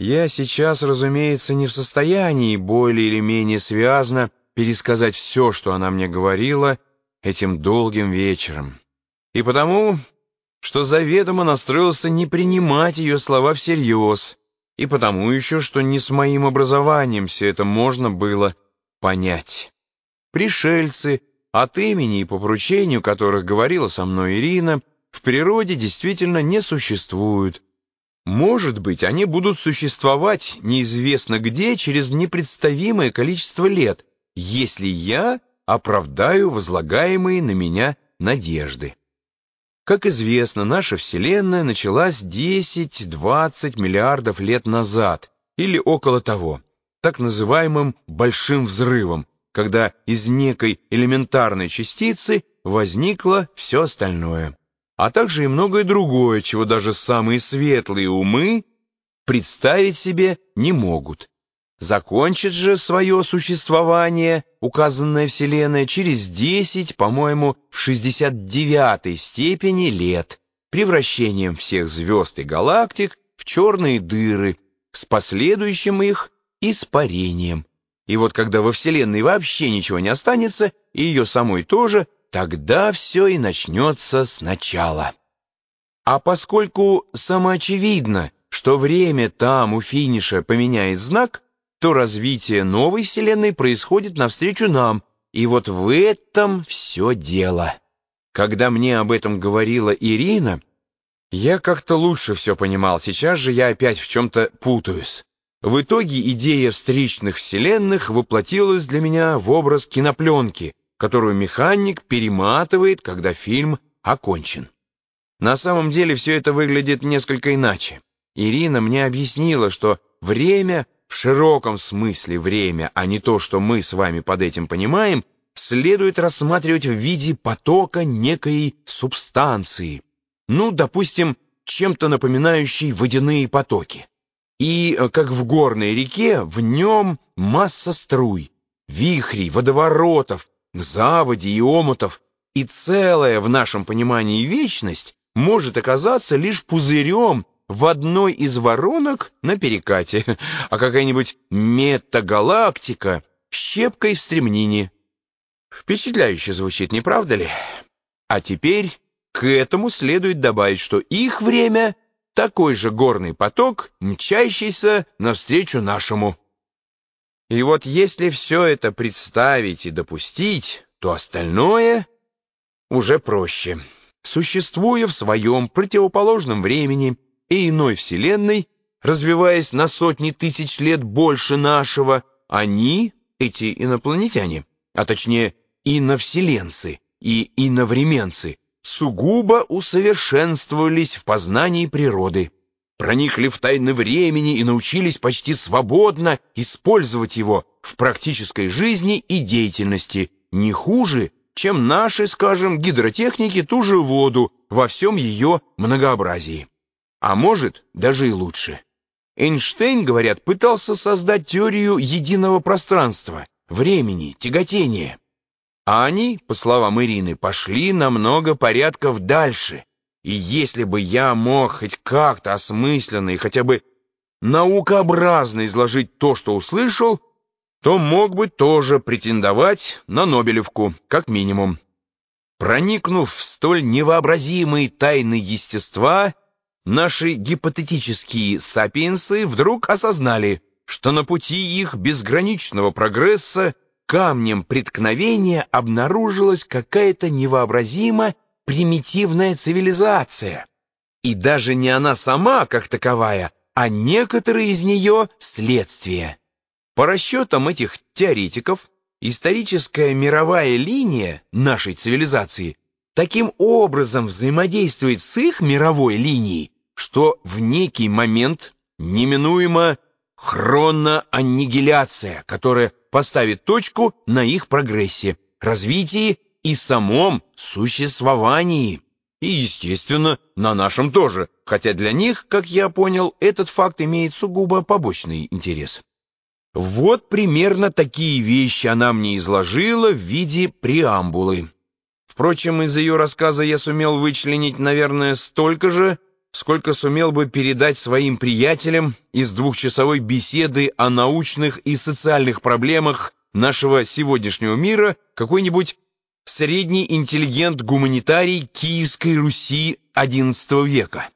Я сейчас, разумеется, не в состоянии более или менее связно пересказать все, что она мне говорила этим долгим вечером. И потому, что заведомо настроился не принимать ее слова всерьез, и потому еще, что не с моим образованием все это можно было понять. Пришельцы, от имени и по поручению которых говорила со мной Ирина, в природе действительно не существуют, может быть, они будут существовать неизвестно где через непредставимое количество лет, если я оправдаю возлагаемые на меня надежды. Как известно, наша Вселенная началась 10-20 миллиардов лет назад, или около того, так называемым «большим взрывом», когда из некой элементарной частицы возникло все остальное а также и многое другое, чего даже самые светлые умы представить себе не могут. Закончит же свое существование указанная Вселенная через 10, по-моему, в 69 степени лет, превращением всех звезд и галактик в черные дыры, с последующим их испарением. И вот когда во Вселенной вообще ничего не останется, и ее самой тоже – Тогда все и начнется сначала. А поскольку самоочевидно, что время там у финиша поменяет знак, то развитие новой Вселенной происходит навстречу нам, и вот в этом все дело. Когда мне об этом говорила Ирина, я как-то лучше все понимал, сейчас же я опять в чем-то путаюсь. В итоге идея встречных вселенных воплотилась для меня в образ кинопленки, которую механик перематывает, когда фильм окончен. На самом деле все это выглядит несколько иначе. Ирина мне объяснила, что время, в широком смысле время, а не то, что мы с вами под этим понимаем, следует рассматривать в виде потока некой субстанции, ну, допустим, чем-то напоминающей водяные потоки. И, э, как в горной реке, в нем масса струй, вихрей, водоворотов, заводи и омутов, и целая в нашем понимании вечность может оказаться лишь пузырем в одной из воронок на перекате, а какая-нибудь метагалактика щепкой в стремнине. Впечатляюще звучит, не правда ли? А теперь к этому следует добавить, что их время — такой же горный поток, мчащийся навстречу нашему. И вот если все это представить и допустить, то остальное уже проще. Существуя в своем противоположном времени и иной вселенной, развиваясь на сотни тысяч лет больше нашего, они, эти инопланетяне, а точнее иновселенцы и иновременцы, сугубо усовершенствовались в познании природы проникли в тайны времени и научились почти свободно использовать его в практической жизни и деятельности, не хуже, чем наши, скажем, гидротехники ту же воду во всем ее многообразии. А может, даже и лучше. Эйнштейн, говорят, пытался создать теорию единого пространства, времени, тяготения. А они, по словам Ирины, пошли на много порядков дальше – и если бы я мог хоть как-то осмысленно и хотя бы наукообразно изложить то, что услышал, то мог бы тоже претендовать на Нобелевку, как минимум. Проникнув в столь невообразимые тайны естества, наши гипотетические сапиенсы вдруг осознали, что на пути их безграничного прогресса камнем преткновения обнаружилась какая-то невообразимо примитивная цивилизация. И даже не она сама, как таковая, а некоторые из нее следствия. По расчетам этих теоретиков, историческая мировая линия нашей цивилизации таким образом взаимодействует с их мировой линией, что в некий момент неминуемо хроноаннигиляция, которая поставит точку на их прогрессе, развитии и самом существовании. И, естественно, на нашем тоже, хотя для них, как я понял, этот факт имеет сугубо побочный интерес. Вот примерно такие вещи она мне изложила в виде преамбулы. Впрочем, из ее рассказа я сумел вычленить, наверное, столько же, сколько сумел бы передать своим приятелям из двухчасовой беседы о научных и социальных проблемах нашего сегодняшнего мира какой-нибудь средний интеллигент-гуманитарий Киевской Руси XI века.